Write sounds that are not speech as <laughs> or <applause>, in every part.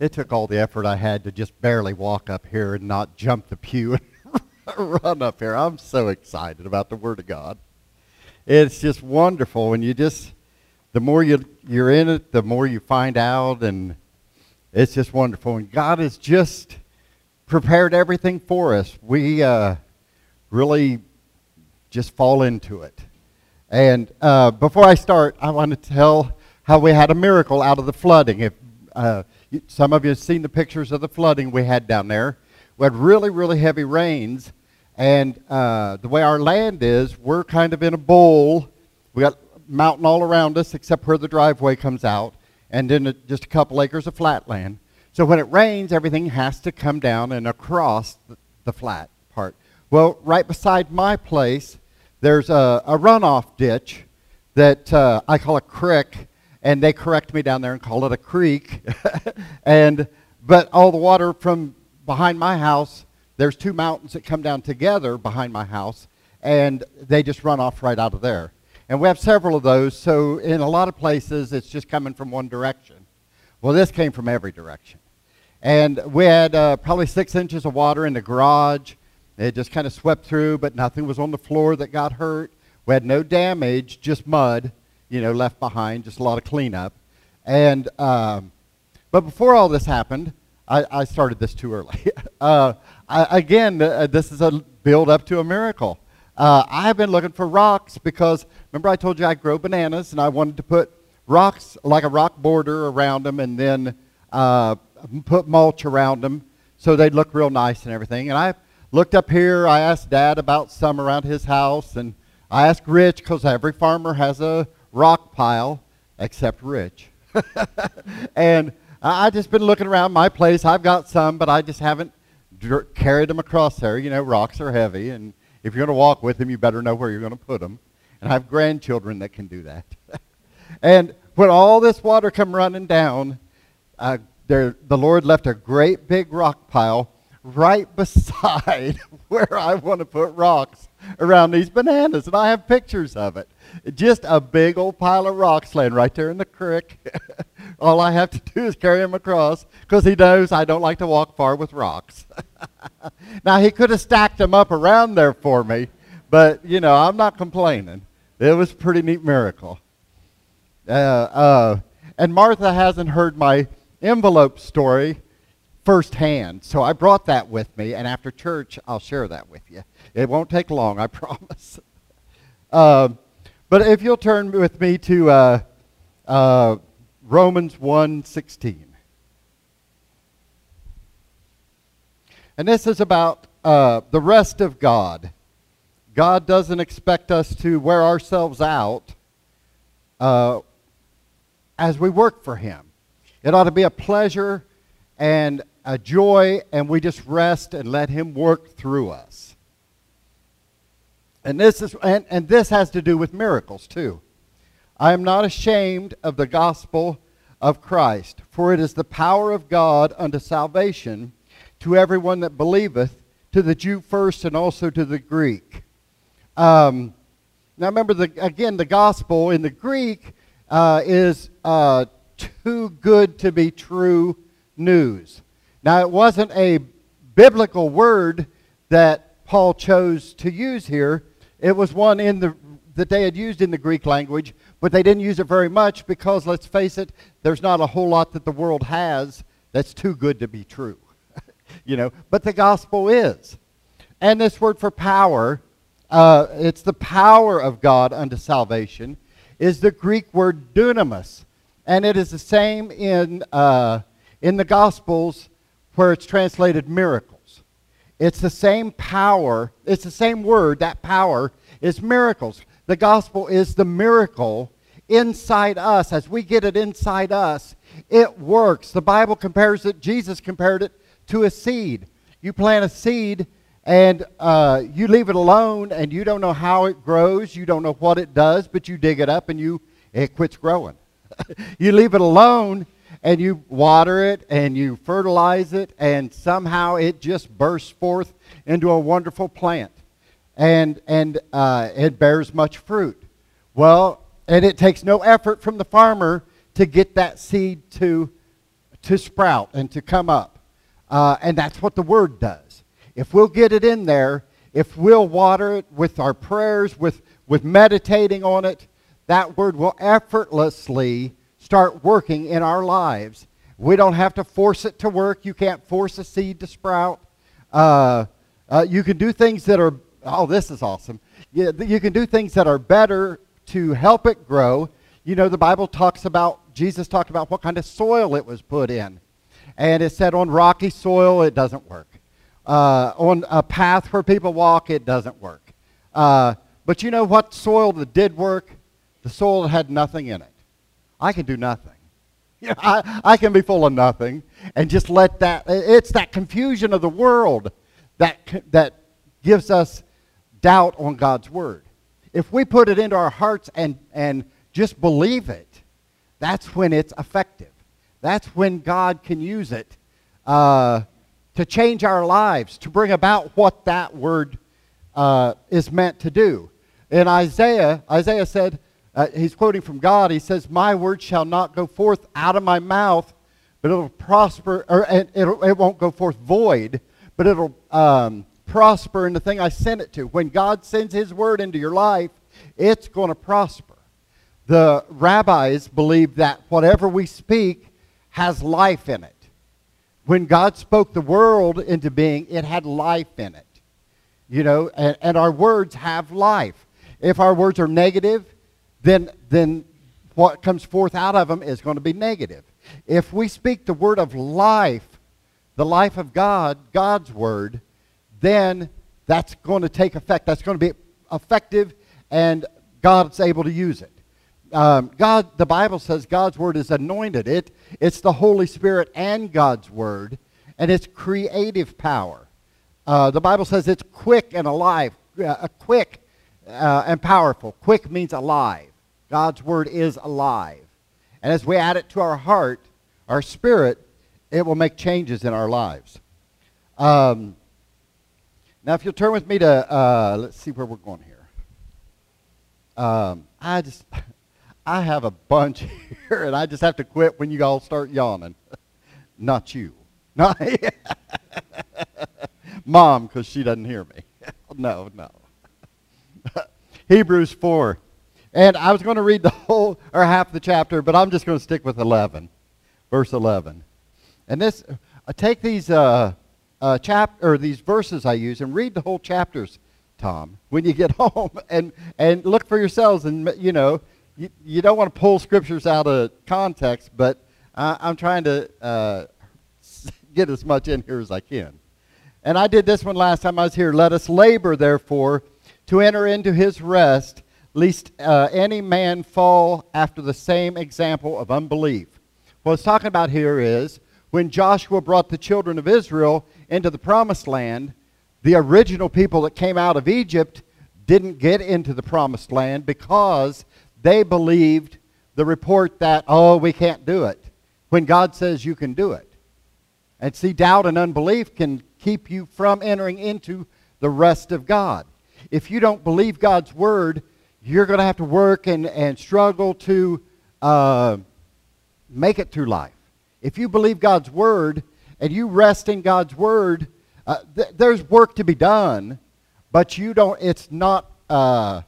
it took all the effort I had to just barely walk up here and not jump the pew and <laughs> run up here. I'm so excited about the Word of God. It's just wonderful when you just, the more you, you're in it, the more you find out, and it's just wonderful. And God has just prepared everything for us. We uh, really just fall into it. And uh, before I start, I want to tell how we had a miracle out of the flooding. If uh, some of you have seen the pictures of the flooding we had down there. We had really, really heavy rains, and uh, the way our land is, we're kind of in a bowl. We got mountain all around us, except where the driveway comes out, and then just a couple acres of flat land. So when it rains, everything has to come down and across the, flat part. Well, right beside my place, there's a, a runoff ditch that uh, I call a creek, and they correct me down there and call it a creek. <laughs> and but all the water from behind my house, there's two mountains that come down together behind my house, and they just run off right out of there. And we have several of those, so in a lot of places it's just coming from one direction. Well, this came from every direction. And we had uh, probably six inches of water in the garage. It just kind of swept through, but nothing was on the floor that got hurt. We had no damage, just mud you know, left behind, just a lot of cleanup. And, um, but before all this happened, I, I started this too early. <laughs> uh, I, again, uh, this is a build up to a miracle. Uh, I have been looking for rocks because, remember I told you I grow bananas and I wanted to put rocks, like a rock border around them and then uh, put mulch around them so they'd look real nice and everything. And I looked up here, I asked Dad about some around his house, and I asked Rich because every farmer has a rock pile except Rich. <laughs> and I just been looking around my place. I've got some, but I just haven't dr- carried them across there. You know, rocks are heavy, and if you're going to walk with them, you better know where you're going to put them. And I have grandchildren that can do that. <laughs> and when all this water come running down, uh, there, the Lord left a great big rock pile right <laughs> beside where I want to put rocks around these bananas, and I have pictures of it. Just a big old pile of rocks laying right there in the creek. <laughs> All I have to do is carry him across because he knows I don't like to walk far with rocks. <laughs> now, he could have stacked them up around there for me, but, you know, I'm not complaining. It was a pretty neat miracle. Uh, uh, and Martha hasn't heard my envelope story firsthand, so I brought that with me, and after church, I'll share that with you. It won't take long, I <laughs> promise. Um, but if you'll turn with me to uh, uh, Romans 1.16. And this is about uh, the rest of God. God doesn't expect us to wear ourselves out uh, as we work for Him. It ought to be a pleasure and a joy, and we just rest and let Him work through us. And this, is, and, and this has to do with miracles too. I am not ashamed of the gospel of Christ, for it is the power of God unto salvation to everyone that believeth, to the Jew first and also to the Greek. Um, now remember, the, again, the gospel in the Greek uh, is uh, too good to be true news. Now, it wasn't a biblical word that Paul chose to use here, it was one in the, that they had used in the Greek language, but they didn't use it very much because, let's face it, there's not a whole lot that the world has that's too good to be true. <laughs> you know, but the gospel is. And this word for power, uh, it's the power of God unto salvation, is the Greek word dunamis. And it is the same in, uh, in the Gospels where it's translated miracle. It's the same power, it's the same word, that power is miracles. The gospel is the miracle inside us. As we get it inside us, it works. The Bible compares it, Jesus compared it to a seed. You plant a seed and uh, you leave it alone and you don't know how it grows, you don't know what it does, but you dig it up and you it quits growing. <laughs> you leave it alone and you water it and you fertilize it, and somehow it just bursts forth into a wonderful plant. And, and uh, it bears much fruit. Well, and it takes no effort from the farmer to get that seed to to sprout and to come up. Uh, and that's what the Word does. If we'll get it in there, if we'll water it with our prayers, with, with meditating on it, that Word will effortlessly start working in our lives. We don't have to force it to work. You can't force a seed to sprout. Uh, uh, you can do things that are, oh, this is awesome. You, you can do things that are better to help it grow. You know, the Bible talks about, Jesus talked about what kind of soil it was put in. And it said on rocky soil, it doesn't work. Uh, on a path where people walk, it doesn't work. Uh, but you know what soil that did work? The soil that had nothing in it. I can do nothing. <laughs> You know, I, I can be full of nothing and just let that, it's that confusion of the world that, that gives us doubt on God's word. If we put it into our hearts and, and just believe it, that's when it's effective. That's when God can use it uh, to change our lives, to bring about what that word uh, is meant to do. In Isaiah, Isaiah said, uh, he's quoting from God, he says, My word shall not go forth out of my mouth, but it'll prosper, or it, it won't go forth void, but it'll um, prosper in the thing I sent it to. When God sends his word into your life, it's going to prosper. The rabbis believe that whatever we speak has life in it. When God spoke the world into being, it had life in it. You know, and, and our words have life. If our words are negative, then, then what comes forth out of them is going to be negative. If we speak the word of life, the life of God, God's word, then that's going to take effect. That's going to be effective, and God's able to use it. Um, God, the Bible says God's word is anointed. It, it's the Holy Spirit and God's word, and it's creative power. Uh, the Bible says it's quick and alive, uh, quick uh, and powerful. Quick means alive. God's word is alive. And as we add it to our heart, our spirit, it will make changes in our lives. Um, now, if you'll turn with me to, uh, let's see where we're going here. Um, I just, <laughs> I have a bunch <laughs> here, and I just have to quit when you all start yawning. <laughs> Not you. Not Mom, because she doesn't hear me. no, no. Hebrews 4. And I was going to read the whole or half the chapter, but I'm just going to stick with 11, verse 11. And this, uh, take these uh, uh, chap or these verses I use and read the whole chapters, Tom, when you get <laughs> home, and and look for yourselves. And you know, you, you don't want to pull scriptures out of context, but I'm trying to uh, <laughs> get as much in here as I can. And I did this one last time I was here. Let us labor, therefore, to enter into his rest lest uh, any man fall after the same example of unbelief. What it's talking about here is when Joshua brought the children of Israel into the promised land, the original people that came out of Egypt didn't get into the promised land because they believed the report that, oh, we can't do it, when God says you can do it. And see, doubt and unbelief can keep you from entering into the rest of God. If you don't believe God's word, you're going to have to work and, and struggle to uh, make it through life. If you believe God's word and you rest in God's word, uh, th- there's work to be done, but you don't. It's not. Uh,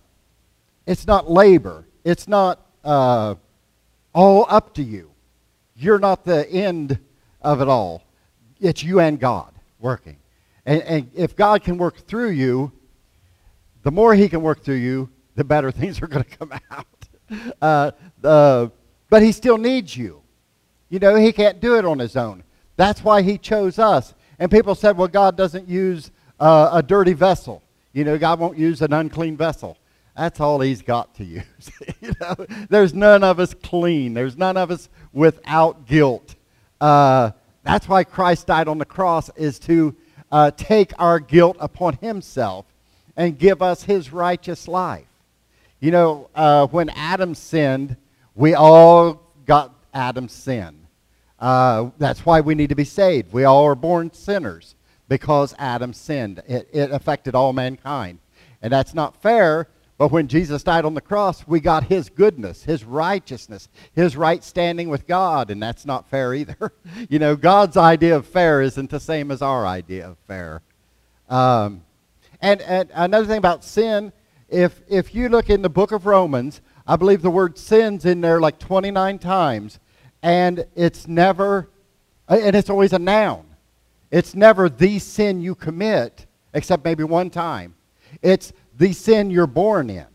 it's not labor. It's not uh, all up to you. You're not the end of it all. It's you and God working. And, and if God can work through you, the more He can work through you, the better <laughs> things are going to come out. Uh, uh, but he still needs you. You know, he can't do it on his own. That's why he chose us. And people said, well, God doesn't use uh, a dirty vessel. You know, God won't use an unclean vessel. That's all he's got to <laughs> use. you know, there's none of us clean. There's none of us without guilt. Uh, that's why Christ died on the cross is to uh, take our guilt upon himself and give us his righteous life. You know, uh, when Adam sinned, we all got Adam's sin. Uh, that's why we need to be saved. We all are born sinners because Adam sinned. It, it affected all mankind. And that's not fair, But when Jesus died on the cross, we got his goodness, his righteousness, his right standing with God, and that's not fair either. <laughs> you know, God's idea of fair isn't the same as our idea of fair. Um, and, and another thing about sin, if, if you look in the book of Romans, I believe the word sin's in there like 29 times, and it's never, uh, and it's always a noun. It's never the sin you commit, except maybe one time. It's the sin you're born in.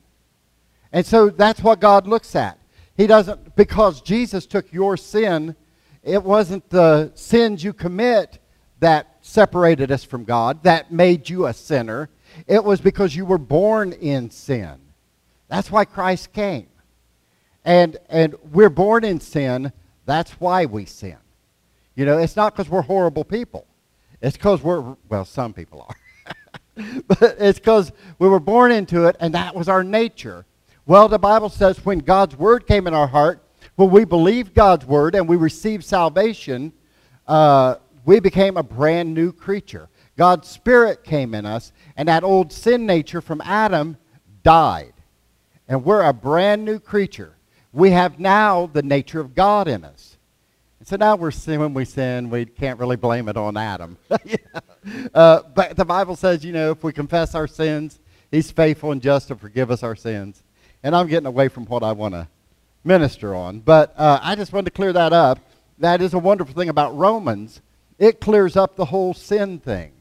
And so that's what God looks at. He doesn't, because Jesus took your sin, it wasn't the sins you commit that separated us from God, that made you a sinner. It was because you were born in sin. That's why Christ came. And, and we're born in sin. That's why we sin. You know, it's not because we're horrible people. It's because we're, well, some people are. <laughs> but it's because we were born into it, and that was our nature. Well, the Bible says when God's word came in our heart, when we believed God's word and we received salvation, uh, we became a brand new creature. God's spirit came in us, and that old sin nature from Adam died. And we're a brand new creature. We have now the nature of God in us. So now we're sin when we sin, we can't really blame it on Adam. <laughs> yeah. uh, but the Bible says, you know, if we confess our sins, he's faithful and just to forgive us our sins. And I'm getting away from what I want to minister on. But uh, I just wanted to clear that up. That is a wonderful thing about Romans. It clears up the whole sin thing.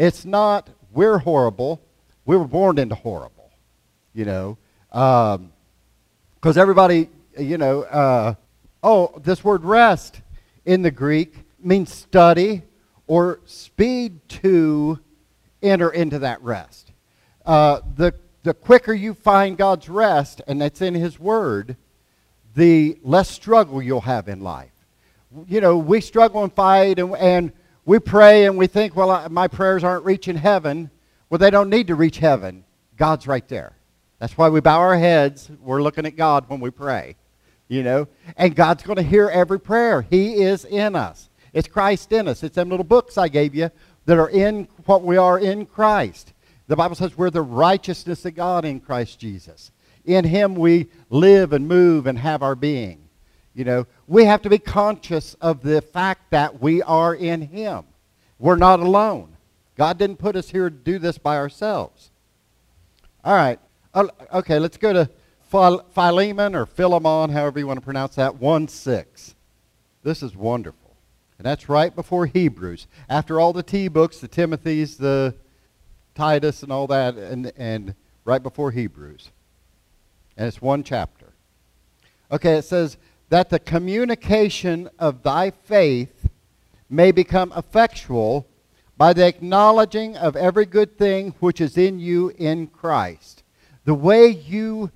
It's not we're horrible. We were born into horrible, you know. Because um, everybody, you know, uh, oh, this word rest in the Greek means study or speed to enter into that rest. Uh, the, the quicker you find God's rest, and that's in His Word, the less struggle you'll have in life. You know, we struggle and fight, and, and we pray, and we think, well, I, my prayers aren't reaching heaven. Well, they don't need to reach heaven. God's right there. That's why we bow our heads. We're looking at God when we pray you know. And God's going to hear every prayer. He is in us. It's Christ in us. It's them little books I gave you that are in what we are in Christ. The Bible says we're the righteousness of God in Christ Jesus. In him we live and move and have our being. You know, we have to be conscious of the fact that we are in him. We're not alone. God didn't put us here to do this by ourselves. All right. Uh, okay, let's go to Philemon or Philemon, however you want to pronounce that, 1 6. This is wonderful. And that's right before Hebrews. After all the T books, the Timothy's, the Titus, and all that, and, and right before Hebrews. And it's one chapter. Okay, it says, that the communication of thy faith may become effectual by the acknowledging of every good thing which is in you in Christ. The way you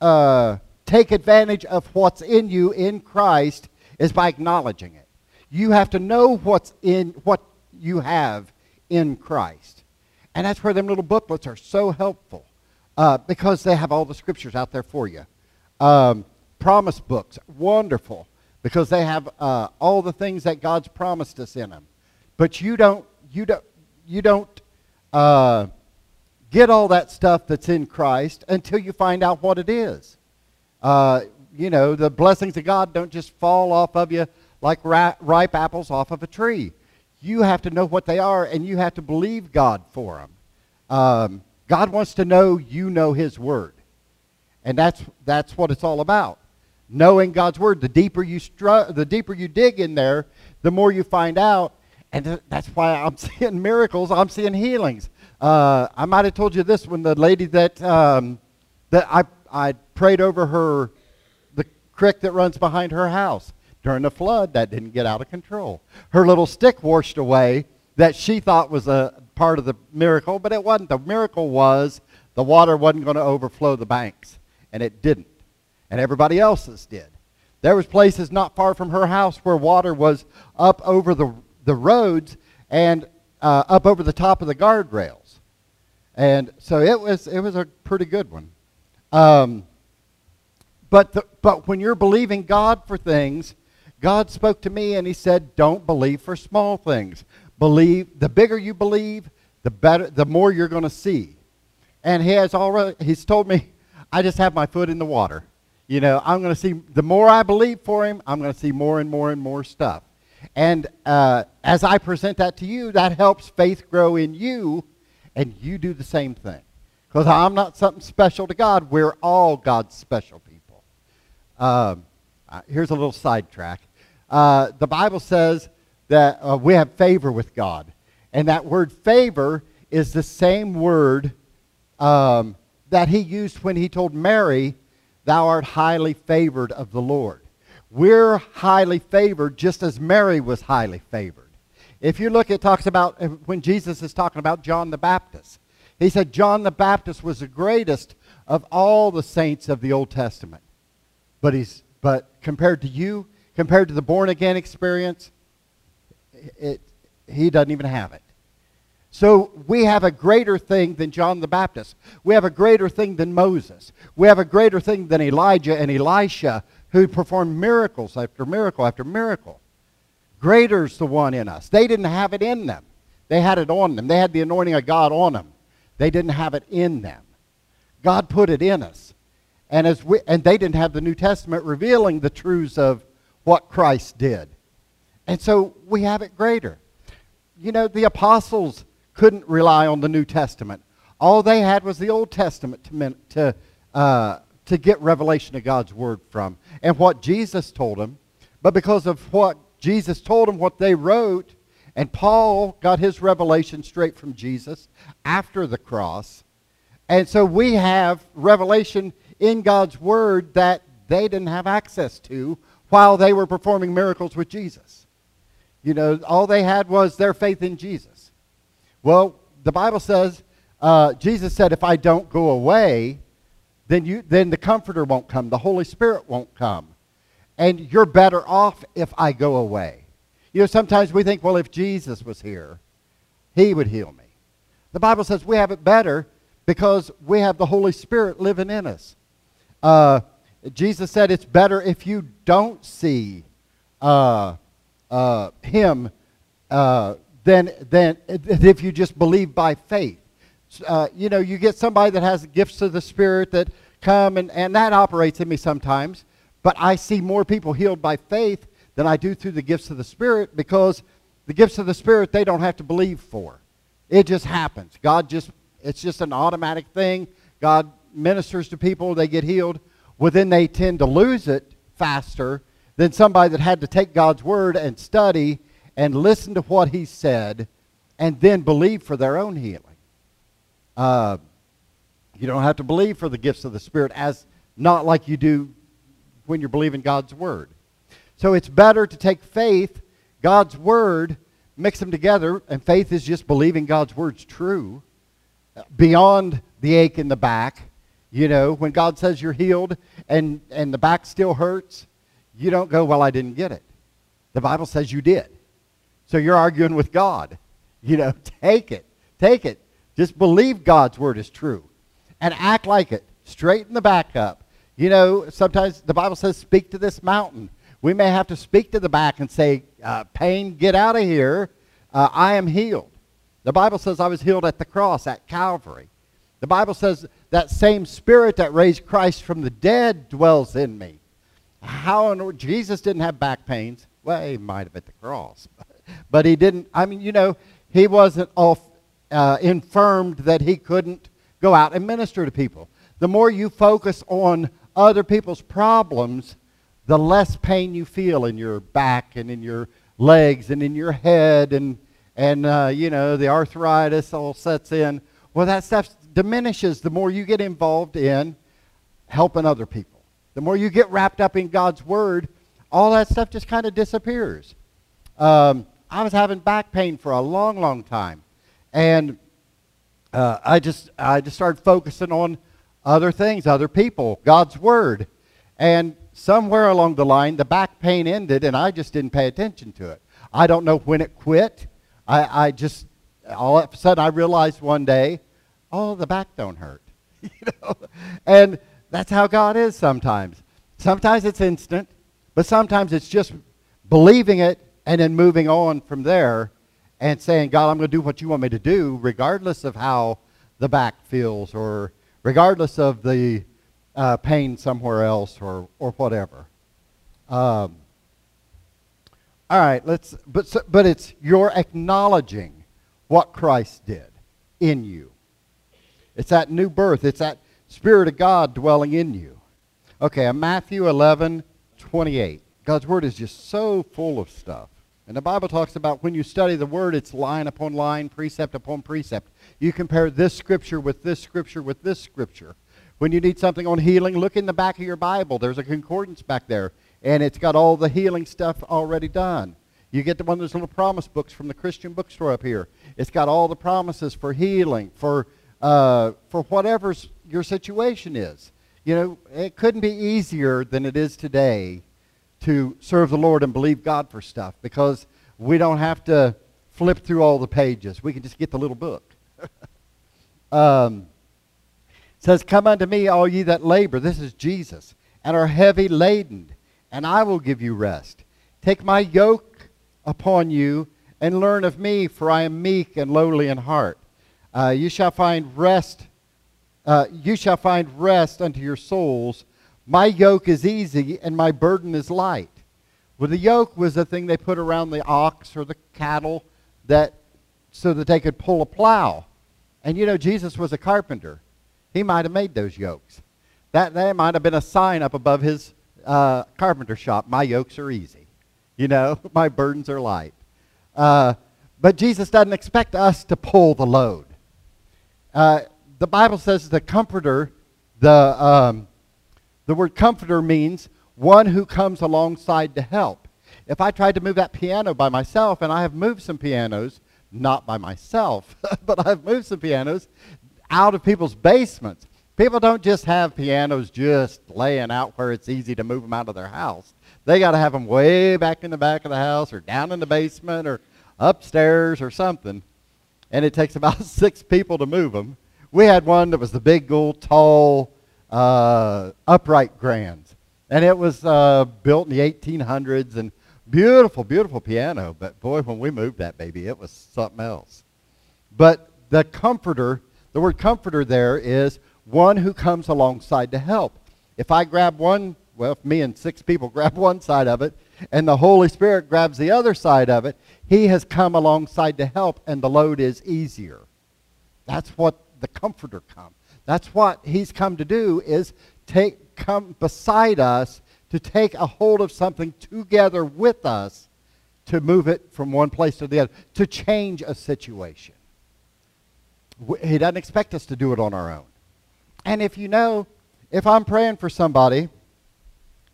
uh, take advantage of what's in you in Christ is by acknowledging it. You have to know what's in what you have in Christ. And that's where them little booklets are so helpful uh, because they have all the scriptures out there for you. Um, promise books, wonderful because they have uh, all the things that God's promised us in them. But you don't, you don't, you don't uh, get all that stuff that's in Christ until you find out what it is. Uh, you know, the blessings of God don't just fall off of you like ripe apples off of a tree. You have to know what they are, and you have to believe God for them. Um, God wants to know you know His Word. And that's, that's what it's all about. Knowing God's Word. The deeper, you stru- the deeper you dig in there, the more you find out. And th- that's why I'm <laughs> seeing miracles. I'm seeing healings. Uh, I might have told you this when the lady that um, that I I prayed over her, the creek that runs behind her house during the flood that didn't get out of control. Her little stick washed away that she thought was a part of the miracle, but it wasn't. The miracle was the water wasn't going to overflow the banks, and it didn't, and everybody else's did. There was places not far from her house where water was up over the the roads and uh, up over the top of the guardrails. And so it was, it was a pretty good one. Um, but, the, but when you're believing God for things, God spoke to me and he said, don't believe for small things. Believe, the bigger you believe, the better, the more you're going to see. And he has already, he's told me, I just have my foot in the water. You know, I'm going to see, the more I believe for him, I'm going to see more and more and more stuff. And uh, as I present that to you, that helps faith grow in you, and you do the same thing. Because I'm not something special to God. We're all God's special people. Um, uh, here's a little sidetrack. Uh, the Bible says that uh, we have favor with God. And that word favor is the same word um, that he used when he told Mary, Thou art highly favored of the Lord. We're highly favored just as Mary was highly favored. If you look, it talks about uh, when Jesus is talking about John the Baptist. He said John the Baptist was the greatest of all the saints of the Old Testament. But, he's, but compared to you, compared to the born again experience, it, he doesn't even have it. So we have a greater thing than John the Baptist. We have a greater thing than Moses. We have a greater thing than Elijah and Elisha, who performed miracles after miracle after miracle. Greater's the one in us. They didn't have it in them. They had it on them. They had the anointing of God on them. They didn't have it in them. God put it in us. And, as we, and they didn't have the New Testament revealing the truths of what Christ did. And so we have it greater. You know, the apostles couldn't rely on the New Testament. All they had was the Old Testament to, to, uh, to get revelation of God's Word from and what Jesus told them. But because of what Jesus told them, what they wrote, and Paul got his revelation straight from Jesus after the cross. And so we have revelation in God's Word that they didn't have access to while they were performing miracles with Jesus. You know, all they had was their faith in Jesus. Well, the Bible says, uh, Jesus said, if I don't go away, then, you, then the Comforter won't come. The Holy Spirit won't come. And you're better off if I go away. You know, sometimes we think, well, if Jesus was here, he would heal me. The Bible says we have it better because we have the Holy Spirit living in us. Uh, Jesus said it's better if you don't see uh, uh, him uh, than, than if you just believe by faith. Uh, you know, you get somebody that has gifts of the Spirit that come, and, and that operates in me sometimes. But I see more people healed by faith than I do through the gifts of the Spirit because the gifts of the Spirit they don't have to believe for. It just happens. God just, it's just an automatic thing. God ministers to people, they get healed. Well, then they tend to lose it faster than somebody that had to take God's word and study and listen to what he said and then believe for their own healing. Uh, you don't have to believe for the gifts of the Spirit as not like you do when you're believing God's word. So it's better to take faith, God's word, mix them together, and faith is just believing God's word's true beyond the ache in the back. You know, when God says you're healed and, and the back still hurts, you don't go, well, I didn't get it. The Bible says you did. So you're arguing with God. You know, <laughs> take it. Take it. Just believe God's word is true and act like it. Straighten the back up. You know, sometimes the Bible says, speak to this mountain. We may have to speak to the back and say, uh, pain, get out of here. Uh, I am healed. The Bible says I was healed at the cross, at Calvary. The Bible says that same spirit that raised Christ from the dead dwells in me. How in, Jesus didn't have back pains. Well, he might have at the cross, <laughs> but he didn't. I mean, you know, he wasn't all uh, infirmed that he couldn't go out and minister to people. The more you focus on other people's problems, the less pain you feel in your back and in your legs and in your head and and uh, you know the arthritis all sets in. Well, that stuff diminishes the more you get involved in helping other people. The more you get wrapped up in God's Word, all that stuff just kind of disappears. Um, I was having back pain for a long, long time. And uh, I, just, I just started focusing on other things, other people, God's Word. And somewhere along the line, the back pain ended, and I just didn't pay attention to it. I don't know when it quit. I, I just, all of a sudden, I realized one day, oh, the back don't hurt. <laughs> you know? And that's how God is sometimes. Sometimes it's instant, but sometimes it's just believing it and then moving on from there and saying, God, I'm going to do what you want me to do, regardless of how the back feels or regardless of the uh, pain somewhere else or, or whatever. Um, all right, let's, but, but it's you're acknowledging what Christ did in you. It's that new birth. It's that Spirit of God dwelling in you. Okay, Matthew 11, 28. God's Word is just so full of stuff. And the Bible talks about when you study the Word, it's line upon line, precept upon precept. You compare this Scripture with this Scripture with this Scripture. When you need something on healing, look in the back of your Bible. There's a concordance back there, and it's got all the healing stuff already done. You get the one of those little promise books from the Christian bookstore up here. It's got all the promises for healing, for uh, for whatever your situation is. You know, it couldn't be easier than it is today to serve the Lord and believe God for stuff because we don't have to flip through all the pages. We can just get the little book. <laughs> um, says, Come unto me, all ye that labor. This is Jesus. And are heavy laden, and I will give you rest. Take my yoke upon you and learn of me, for I am meek and lowly in heart. Uh, you shall find rest. Uh, you shall find rest unto your souls. My yoke is easy and my burden is light. Well, the yoke was the thing they put around the ox or the cattle that so that they could pull a plow. And you know, Jesus was a carpenter. He might have made those yokes. That, that might have been a sign up above his uh, carpenter shop. My yokes are easy. You know, <laughs> my burdens are light. Uh, but Jesus doesn't expect us to pull the load. Uh, the Bible says the comforter, the, um, the word comforter means one who comes alongside to help. If I tried to move that piano by myself, and I have moved some pianos, not by myself, <laughs> but I've moved some pianos out of people's basements. People don't just have pianos just laying out where it's easy to move them out of their house. They got to have them way back in the back of the house or down in the basement or upstairs or something. And it takes about <laughs> six people to move them. We had one that was the big, old, tall, uh, upright grands. And it was uh, built in the 1800s and beautiful, beautiful piano. But boy, when we moved that baby, it was something else. But the comforter, the word comforter there is one who comes alongside to help. If I grab one, well, if me and six people <laughs> grab one side of it, and the Holy Spirit grabs the other side of it, He has come alongside to help, and the load is easier. That's what the Comforter comes. That's what He's come to do is take come beside us to take a hold of something together with us to move it from one place to the other, to change a situation. He doesn't expect us to do it on our own. And if you know, if I'm praying for somebody,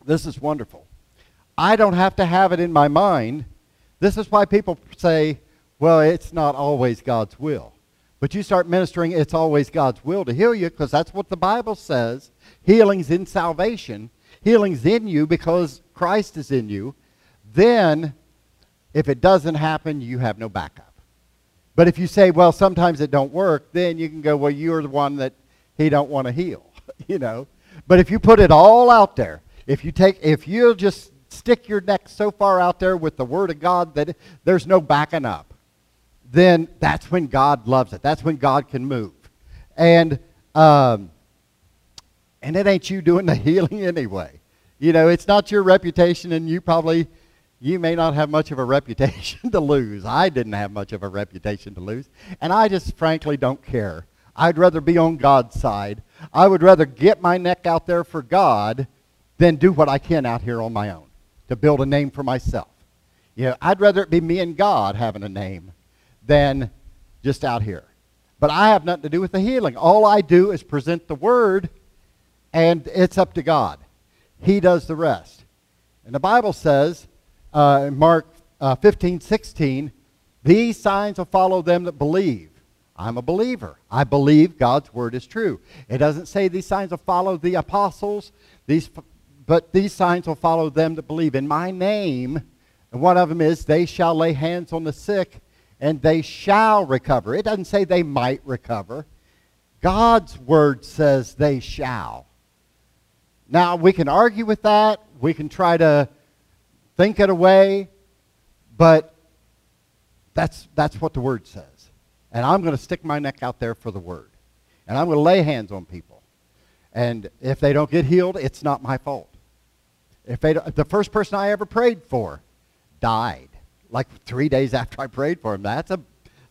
this is wonderful. I don't have to have it in my mind. This is why people say, well, it's not always God's will. But you start ministering, it's always God's will to heal you because that's what the Bible says. Healing's in salvation. Healing's in you because Christ is in you. Then, if it doesn't happen, you have no backup. But if you say, well, sometimes it don't work, then you can go, well, you're the one that he don't want to heal, <laughs> you know. But if you put it all out there, if you take, if you'll just stick your neck so far out there with the Word of God that there's no backing up, then that's when God loves it. That's when God can move. And, um, and it ain't you doing the <laughs> healing anyway. You know, it's not your reputation, and you probably, you may not have much of a reputation <laughs> to lose. I didn't have much of a reputation to lose. And I just frankly don't care. I'd rather be on God's side. I would rather get my neck out there for God than do what I can out here on my own to build a name for myself. You know, I'd rather it be me and God having a name than just out here. But I have nothing to do with the healing. All I do is present the word, and it's up to God. He does the rest. And the Bible says, uh, in Mark uh, 15, 16, these signs will follow them that believe. I'm a believer. I believe God's word is true. It doesn't say these signs will follow the apostles, these but these signs will follow them that believe. In my name, and one of them is, they shall lay hands on the sick and they shall recover. It doesn't say they might recover. God's word says they shall. Now, we can argue with that. We can try to think it away. But that's, that's what the word says. And I'm going to stick my neck out there for the word. And I'm going to lay hands on people. And if they don't get healed, it's not my fault. If they the first person I ever prayed for died, like three days after I prayed for him, that's a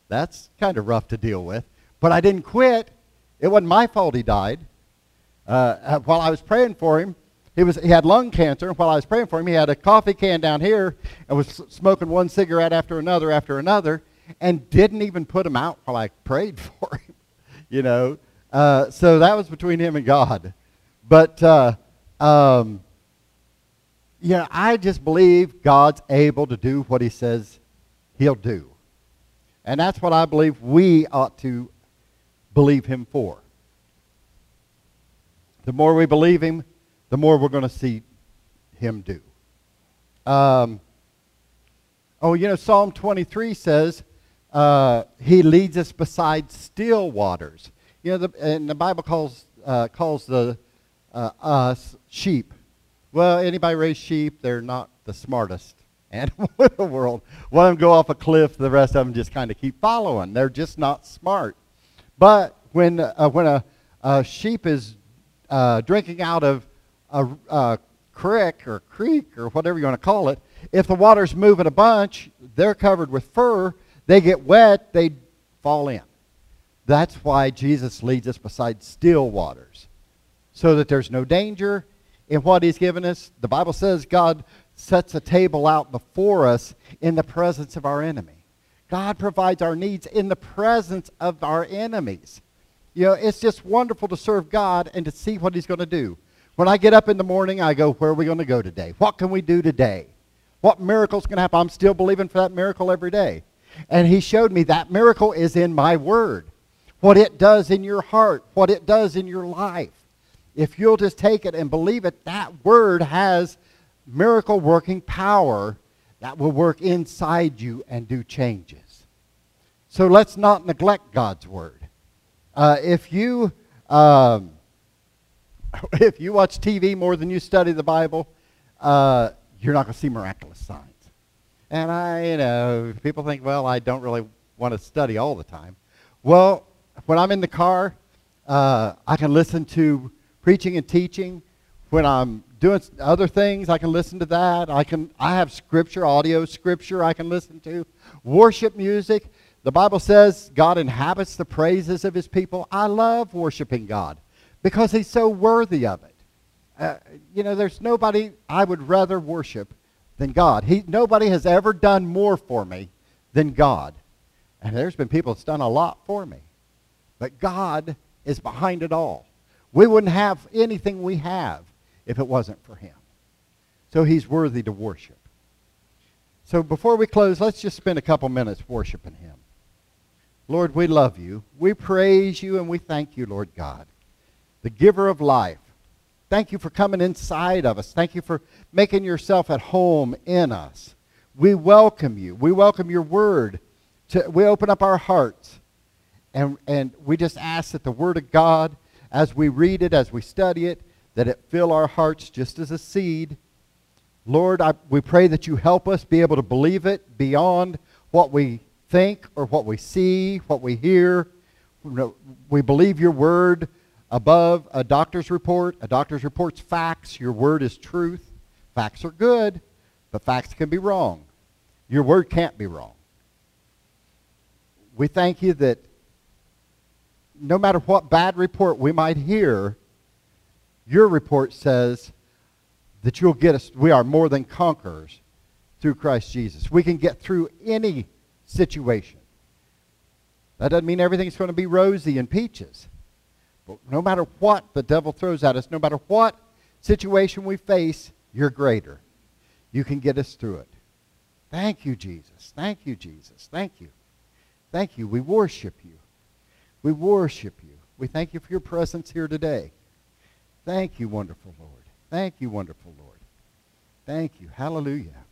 that's kind of rough to deal with. But I didn't quit. It wasn't my fault he died. Uh, uh while I was praying for him, he was he had lung cancer. and While I was praying for him, he had a coffee can down here and was smoking one cigarette after another after another, and didn't even put him out while I prayed <laughs> for him. You know, uh, so that was between him and God. But uh, um, you know, I just believe God's able to do what He says He'll do, and that's what I believe we ought to believe Him for. The more we believe Him, the more we're going to see him do. Um, oh, you know, Psalm 23 says uh, he leads us beside still waters. You know, the, and the Bible calls, uh, calls the, uh, us sheep. Well, anybody raise sheep, they're not the smartest <laughs> animal in the world. One of them go off a cliff, the rest of them just kind of keep following. They're just not smart. But when, uh, when a, a sheep is uh, drinking out of a, a creek or creek or whatever you want to call it, if the water's moving a bunch, they're covered with fur, they get wet, they fall in. That's why Jesus leads us beside still waters, so that there's no danger in what he's given us. The Bible says God sets a table out before us in the presence of our enemy. God provides our needs in the presence of our enemies. You know, it's just wonderful to serve God and to see what he's going to do. When I get up in the morning, I go, where are we going to go today? What can we do today? What miracle's going to happen? I'm still believing for that miracle every day. And he showed me that miracle is in my word. What it does in your heart, what it does in your life. If you'll just take it and believe it, that word has miracle working power that will work inside you and do changes. So let's not neglect God's word. Uh, if you um, <laughs> if you watch TV more than you study the Bible, uh, you're not going to see miraculous signs. And I, you know, people think, well, I don't really want to study all the time. Well, when I'm in the car, uh, I can listen to preaching and teaching. When I'm doing other things, I can listen to that. I can. I have scripture, audio scripture I can listen to. Worship music. The Bible says God inhabits the praises of his people. I love worshiping God because he's so worthy of it. Uh, you know, there's nobody I would rather worship than God. He, nobody has ever done more for me than God. And there's been people that's done a lot for me. But God is behind it all. We wouldn't have anything we have if it wasn't for him. So he's worthy to worship. So before we close, let's just spend a couple minutes worshiping him. Lord, we love you. We praise you and we thank you, Lord God the giver of life. Thank you for coming inside of us. Thank you for making yourself at home in us. We welcome you. We welcome your word. To, we open up our hearts. And, and we just ask that the word of God, as we read it, as we study it, that it fill our hearts just as a seed. Lord, I, we pray that you help us be able to believe it beyond what we think or what we see, what we hear. We believe your word above a doctor's report. A doctor's report's facts. Your word is truth. Facts are good, but facts can be wrong. Your word can't be wrong. We thank you that no matter what bad report we might hear, your report says that you'll get us, we are more than conquerors through Christ Jesus. We can get through any situation. That doesn't mean everything's going to be rosy and peaches. But no matter what the devil throws at us, no matter what situation we face, you're greater. You can get us through it. Thank you, Jesus. Thank you, Jesus. Thank you. Thank you. We worship you. We worship you. We thank you for your presence here today. Thank you, wonderful Lord. Thank you, wonderful Lord. Thank you. Hallelujah.